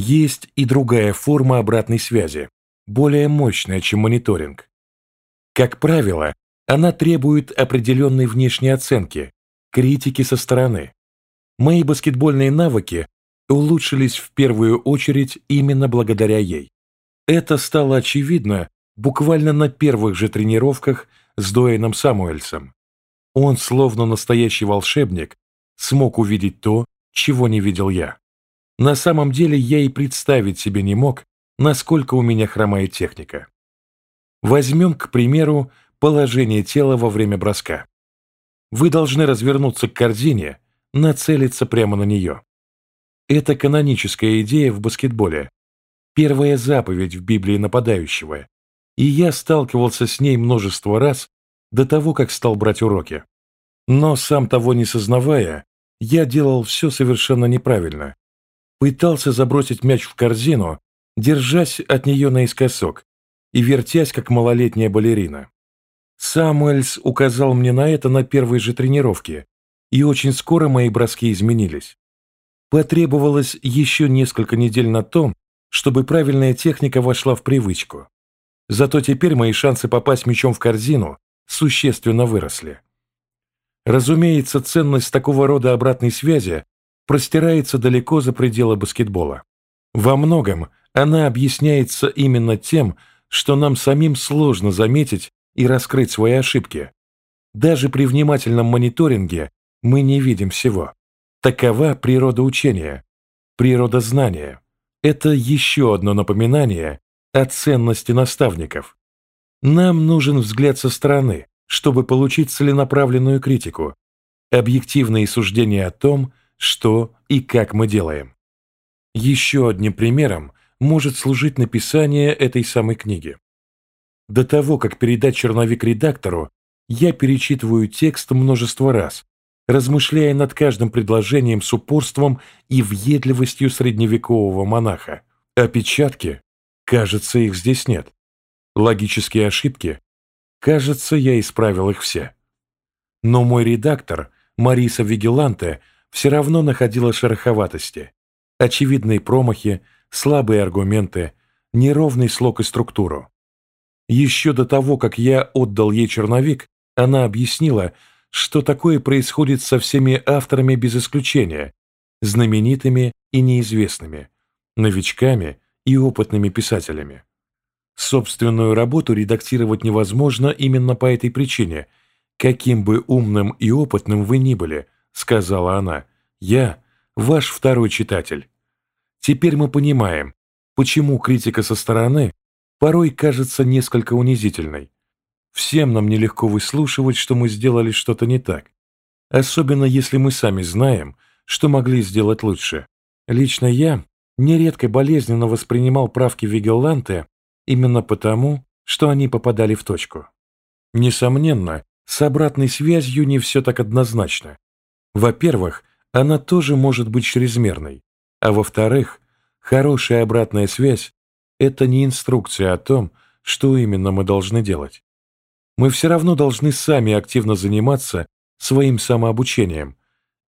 Есть и другая форма обратной связи, более мощная, чем мониторинг. Как правило, она требует определенной внешней оценки, критики со стороны. Мои баскетбольные навыки улучшились в первую очередь именно благодаря ей. Это стало очевидно буквально на первых же тренировках с Дуэйном Самуэльсом. Он, словно настоящий волшебник, смог увидеть то, чего не видел я. На самом деле я и представить себе не мог, насколько у меня хромает техника. Возьмем, к примеру, положение тела во время броска. Вы должны развернуться к корзине, нацелиться прямо на нее. Это каноническая идея в баскетболе, первая заповедь в Библии нападающего, и я сталкивался с ней множество раз до того, как стал брать уроки. Но сам того не сознавая, я делал все совершенно неправильно. Пытался забросить мяч в корзину, держась от нее наискосок и вертясь, как малолетняя балерина. Самуэльс указал мне на это на первой же тренировке, и очень скоро мои броски изменились. Потребовалось еще несколько недель на том, чтобы правильная техника вошла в привычку. Зато теперь мои шансы попасть мячом в корзину существенно выросли. Разумеется, ценность такого рода обратной связи простирается далеко за пределы баскетбола. Во многом она объясняется именно тем, что нам самим сложно заметить и раскрыть свои ошибки. Даже при внимательном мониторинге мы не видим всего. Такова природа учения, природа знания. Это еще одно напоминание о ценности наставников. Нам нужен взгляд со стороны, чтобы получить целенаправленную критику, объективные суждения о том, что и как мы делаем. Еще одним примером может служить написание этой самой книги. До того, как передать черновик редактору, я перечитываю текст множество раз, размышляя над каждым предложением с упорством и въедливостью средневекового монаха. Опечатки? Кажется, их здесь нет. Логические ошибки? Кажется, я исправил их все. Но мой редактор, Мариса Вигеланте, все равно находила шероховатости, очевидные промахи, слабые аргументы, неровный слог и структуру. Еще до того, как я отдал ей черновик, она объяснила, что такое происходит со всеми авторами без исключения, знаменитыми и неизвестными, новичками и опытными писателями. Собственную работу редактировать невозможно именно по этой причине. Каким бы умным и опытным вы ни были, сказала она, я ваш второй читатель. Теперь мы понимаем, почему критика со стороны порой кажется несколько унизительной. Всем нам нелегко выслушивать, что мы сделали что-то не так, особенно если мы сами знаем, что могли сделать лучше. Лично я нередко болезненно воспринимал правки Вигелланте именно потому, что они попадали в точку. Несомненно, с обратной связью не все так однозначно. Во-первых, она тоже может быть чрезмерной, а во-вторых, хорошая обратная связь – это не инструкция о том, что именно мы должны делать. Мы все равно должны сами активно заниматься своим самообучением,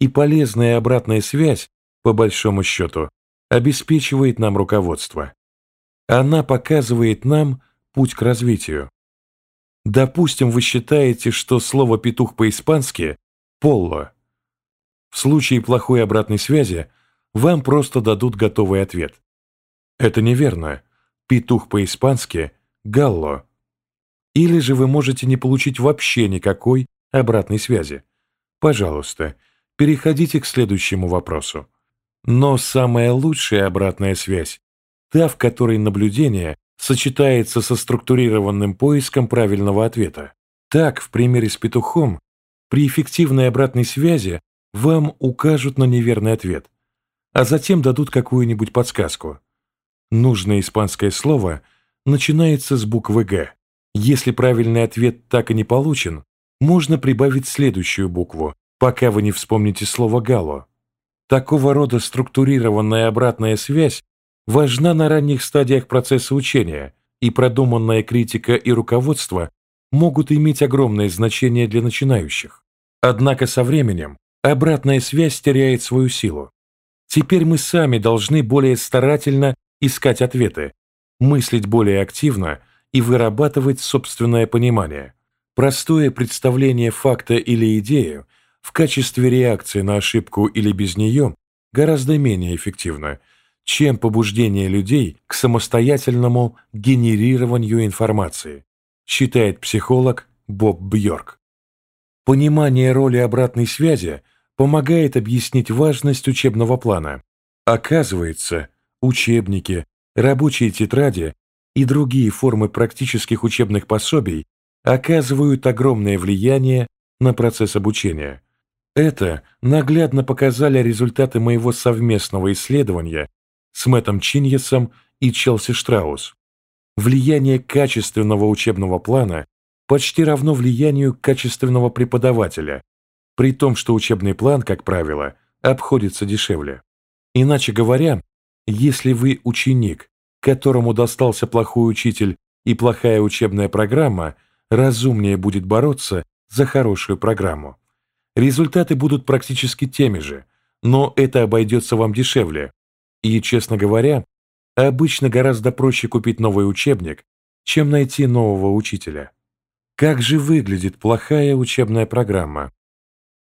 и полезная обратная связь, по большому счету, обеспечивает нам руководство. Она показывает нам путь к развитию. Допустим, вы считаете, что слово «петух» по-испански «полло». В случае плохой обратной связи вам просто дадут готовый ответ. Это неверно. Петух по-испански «галло». Или же вы можете не получить вообще никакой обратной связи. Пожалуйста, переходите к следующему вопросу. Но самая лучшая обратная связь – та, в которой наблюдение сочетается со структурированным поиском правильного ответа. Так, в примере с петухом, при эффективной обратной связи вам укажут на неверный ответ, а затем дадут какую-нибудь подсказку. Нужное испанское слово начинается с буквы «Г». Если правильный ответ так и не получен, можно прибавить следующую букву, пока вы не вспомните слово «гало». Такого рода структурированная обратная связь важна на ранних стадиях процесса учения, и продуманная критика и руководство могут иметь огромное значение для начинающих. Однако со временем обратная связь теряет свою силу. Теперь мы сами должны более старательно искать ответы, мыслить более активно и вырабатывать собственное понимание. Простое представление факта или идеи в качестве реакции на ошибку или без нее гораздо менее эффективно, чем побуждение людей к самостоятельному генерированию информации, считает психолог Боб Бьорк. Понимание роли обратной связи помогает объяснить важность учебного плана. Оказывается, учебники, рабочие тетради и другие формы практических учебных пособий оказывают огромное влияние на процесс обучения. Это наглядно показали результаты моего совместного исследования с Мэттом Чиньесом и Челси Штраус. Влияние качественного учебного плана почти равно влиянию качественного преподавателя, при том, что учебный план, как правило, обходится дешевле. Иначе говоря, если вы ученик, которому достался плохой учитель и плохая учебная программа, разумнее будет бороться за хорошую программу. Результаты будут практически теми же, но это обойдется вам дешевле. И, честно говоря, обычно гораздо проще купить новый учебник, чем найти нового учителя. Как же выглядит плохая учебная программа?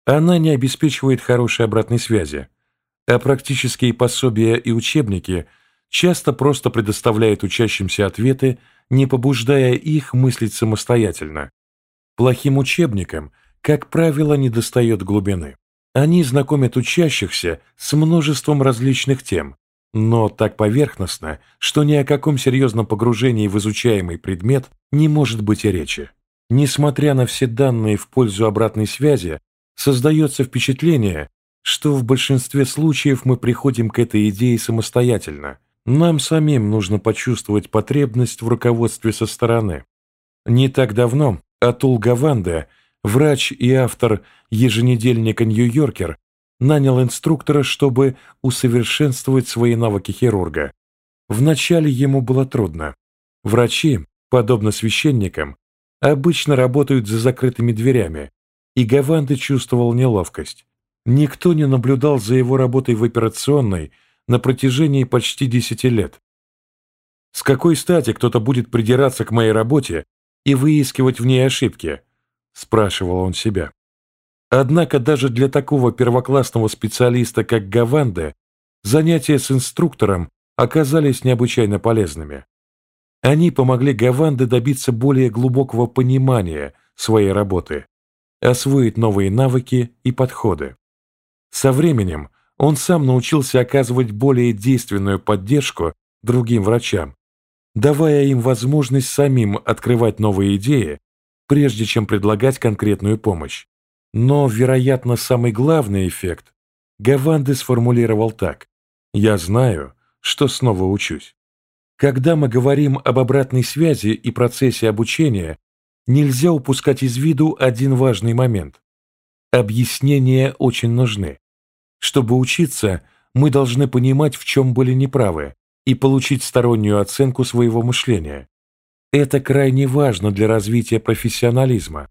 Она не обеспечивает хорошей обратной связи, а практические пособия и учебники часто просто предоставляют учащимся ответы, не побуждая их мыслить самостоятельно. Плохим учебникам, как правило, недостает глубины. Они знакомят учащихся с множеством различных тем, но так поверхностно, что ни о каком серьезном погружении в изучаемый предмет не может быть и речи. Несмотря на все данные в пользу обратной связи, создается впечатление, что в большинстве случаев мы приходим к этой идее самостоятельно. Нам самим нужно почувствовать потребность в руководстве со стороны. Не так давно Атул Гаванда, врач и автор еженедельника «Нью-Йоркер», нанял инструктора, чтобы усовершенствовать свои навыки хирурга. Вначале ему было трудно. Врачи, подобно священникам, обычно работают за закрытыми дверями, и Гаванды чувствовал неловкость. Никто не наблюдал за его работой в операционной на протяжении почти десяти лет. С какой стати кто-то будет придираться к моей работе и выискивать в ней ошибки? Спрашивал он себя. Однако даже для такого первоклассного специалиста, как Гаванде, занятия с инструктором оказались необычайно полезными. Они помогли Гаванде добиться более глубокого понимания своей работы, освоить новые навыки и подходы. Со временем он сам научился оказывать более действенную поддержку другим врачам, давая им возможность самим открывать новые идеи, прежде чем предлагать конкретную помощь. Но, вероятно, самый главный эффект Гаванды сформулировал так «Я знаю, что снова учусь». Когда мы говорим об обратной связи и процессе обучения, нельзя упускать из виду один важный момент. Объяснения очень нужны. Чтобы учиться, мы должны понимать, в чем были неправы, и получить стороннюю оценку своего мышления. Это крайне важно для развития профессионализма,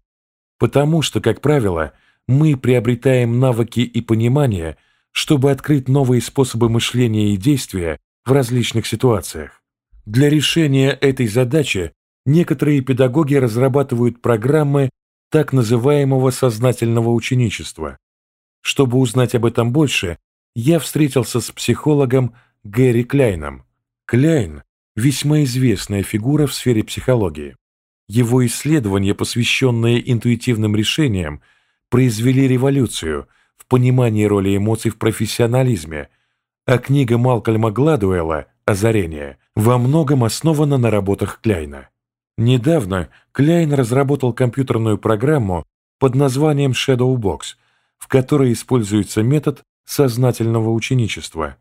потому что, как правило, мы приобретаем навыки и понимание, чтобы открыть новые способы мышления и действия в различных ситуациях. Для решения этой задачи некоторые педагоги разрабатывают программы так называемого сознательного ученичества. Чтобы узнать об этом больше, я встретился с психологом Гэри Кляйном. Кляйн – весьма известная фигура в сфере психологии. Его исследования, посвященные интуитивным решениям, произвели революцию в понимании роли эмоций в профессионализме, а книга Малкольма Гладуэлла «Озарение» во многом основана на работах Кляйна. Недавно Кляйн разработал компьютерную программу под названием Shadowbox, в которой используется метод сознательного ученичества.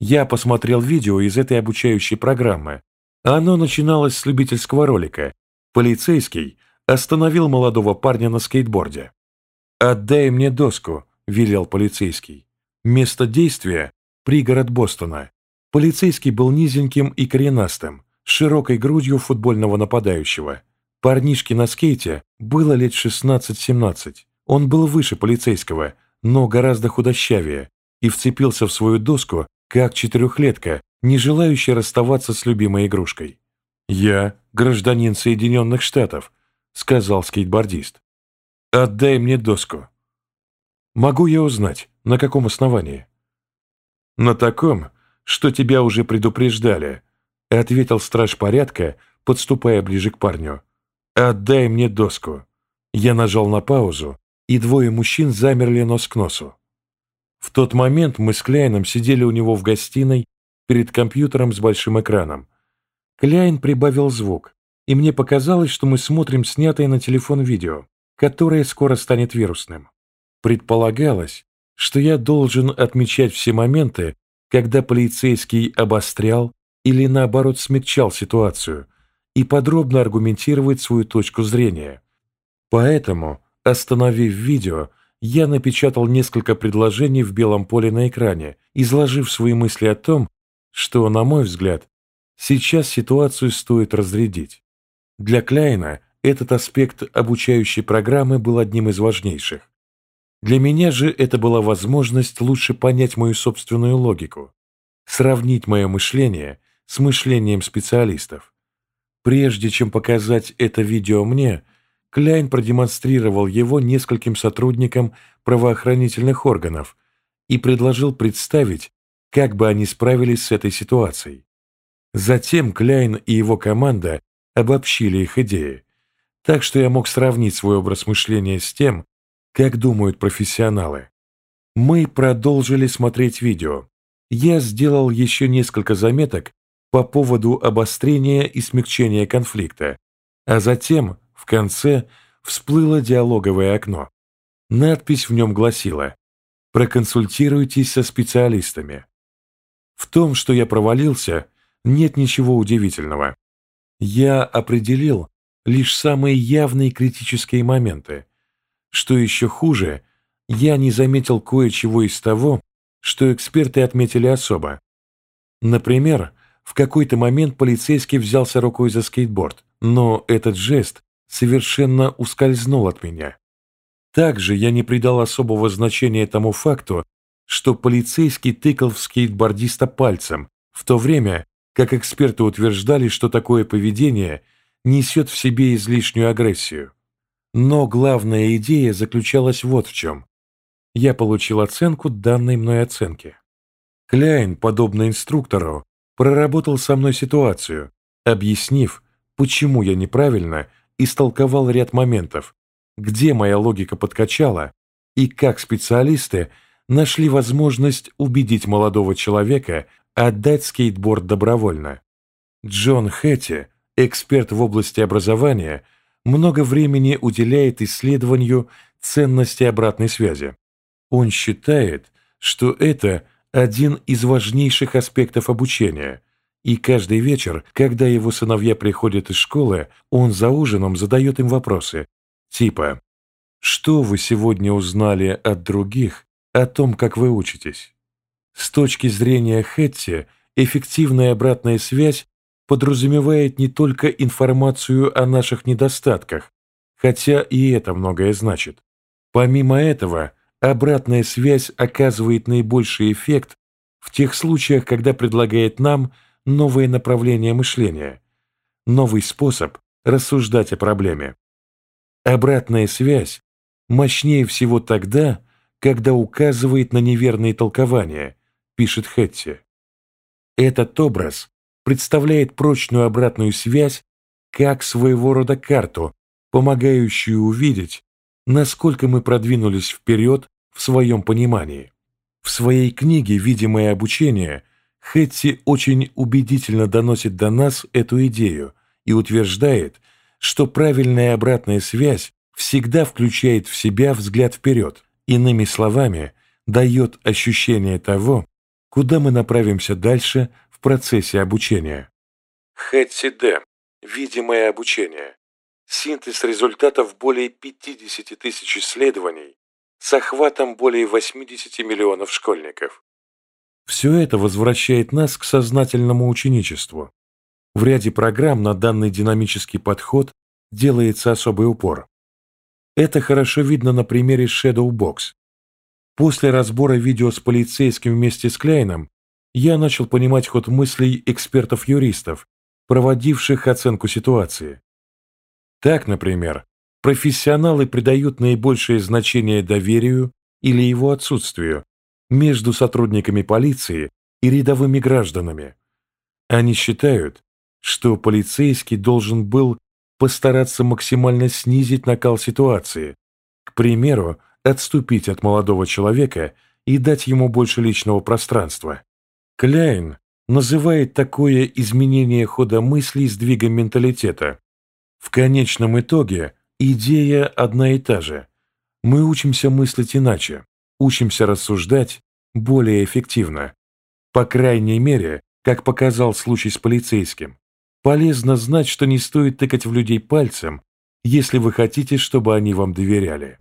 Я посмотрел видео из этой обучающей программы. Оно начиналось с любительского ролика. Полицейский остановил молодого парня на скейтборде. «Отдай мне доску», – велел полицейский. Место действия – пригород Бостона. Полицейский был низеньким и коренастым, широкой грудью футбольного нападающего. Парнишке на скейте было лет 16-17. Он был выше полицейского, но гораздо худощавее, и вцепился в свою доску, как четырехлетка, не желающая расставаться с любимой игрушкой. «Я гражданин Соединенных Штатов», — сказал скейтбордист. «Отдай мне доску». «Могу я узнать, на каком основании?» «На таком, что тебя уже предупреждали», — ответил страж порядка, подступая ближе к парню. «Отдай мне доску». Я нажал на паузу, и двое мужчин замерли нос к носу. В тот момент мы с Кляйном сидели у него в гостиной перед компьютером с большим экраном. Кляйн прибавил звук, и мне показалось, что мы смотрим снятое на телефон видео, которое скоро станет вирусным. Предполагалось, что я должен отмечать все моменты, когда полицейский обострял или наоборот смягчал ситуацию и подробно аргументировать свою точку зрения. Поэтому, остановив видео, я напечатал несколько предложений в белом поле на экране, изложив свои мысли о том, что, на мой взгляд, сейчас ситуацию стоит разрядить. Для Кляйна этот аспект обучающей программы был одним из важнейших. Для меня же это была возможность лучше понять мою собственную логику, сравнить мое мышление с мышлением специалистов. Прежде чем показать это видео мне, Кляйн продемонстрировал его нескольким сотрудникам правоохранительных органов и предложил представить, как бы они справились с этой ситуацией. Затем Кляйн и его команда обобщили их идеи, так что я мог сравнить свой образ мышления с тем, как думают профессионалы. Мы продолжили смотреть видео. Я сделал еще несколько заметок по поводу обострения и смягчения конфликта, а затем в конце всплыло диалоговое окно. Надпись в нем гласила «Проконсультируйтесь со специалистами». В том, что я провалился, нет ничего удивительного. Я определил лишь самые явные критические моменты. Что еще хуже, я не заметил кое-чего из того, что эксперты отметили особо. Например, в какой-то момент полицейский взялся рукой за скейтборд, но этот жест совершенно ускользнул от меня. Также я не придал особого значения тому факту, что полицейский тыкал в скейтбордиста пальцем, в то время как эксперты утверждали, что такое поведение несет в себе излишнюю агрессию. Но главная идея заключалась вот в чем. Я получил оценку данной мной оценки. Кляйн, подобно инструктору, проработал со мной ситуацию, объяснив, почему я неправильно истолковал ряд моментов, где моя логика подкачала и как специалисты нашли возможность убедить молодого человека отдать скейтборд добровольно. Джон Хэтти, эксперт в области образования, много времени уделяет исследованию ценности обратной связи. Он считает, что это один из важнейших аспектов обучения – и каждый вечер, когда его сыновья приходят из школы, он за ужином задает им вопросы, типа «Что вы сегодня узнали от других о том, как вы учитесь?» С точки зрения Хэтти, эффективная обратная связь подразумевает не только информацию о наших недостатках, хотя и это многое значит. Помимо этого, обратная связь оказывает наибольший эффект в тех случаях, когда предлагает нам – новое направление мышления, новый способ рассуждать о проблеме. Обратная связь мощнее всего тогда, когда указывает на неверные толкования, пишет Хэтти. Этот образ представляет прочную обратную связь как своего рода карту, помогающую увидеть, насколько мы продвинулись вперед в своем понимании. В своей книге «Видимое обучение» Хэтти очень убедительно доносит до нас эту идею и утверждает, что правильная обратная связь всегда включает в себя взгляд вперед, иными словами, дает ощущение того, куда мы направимся дальше в процессе обучения. Хэтти Д. Видимое обучение. Синтез результатов более 50 тысяч исследований с охватом более 80 миллионов школьников. Все это возвращает нас к сознательному ученичеству. В ряде программ на данный динамический подход делается особый упор. Это хорошо видно на примере Shadowbox. После разбора видео с полицейским вместе с Кляйном я начал понимать ход мыслей экспертов-юристов, проводивших оценку ситуации. Так, например, профессионалы придают наибольшее значение доверию или его отсутствию между сотрудниками полиции и рядовыми гражданами. Они считают, что полицейский должен был постараться максимально снизить накал ситуации, к примеру, отступить от молодого человека и дать ему больше личного пространства. Кляйн называет такое изменение хода мыслей сдвигом менталитета. В конечном итоге идея одна и та же. Мы учимся мыслить иначе, учимся рассуждать более эффективно. По крайней мере, как показал случай с полицейским, полезно знать, что не стоит тыкать в людей пальцем, если вы хотите, чтобы они вам доверяли.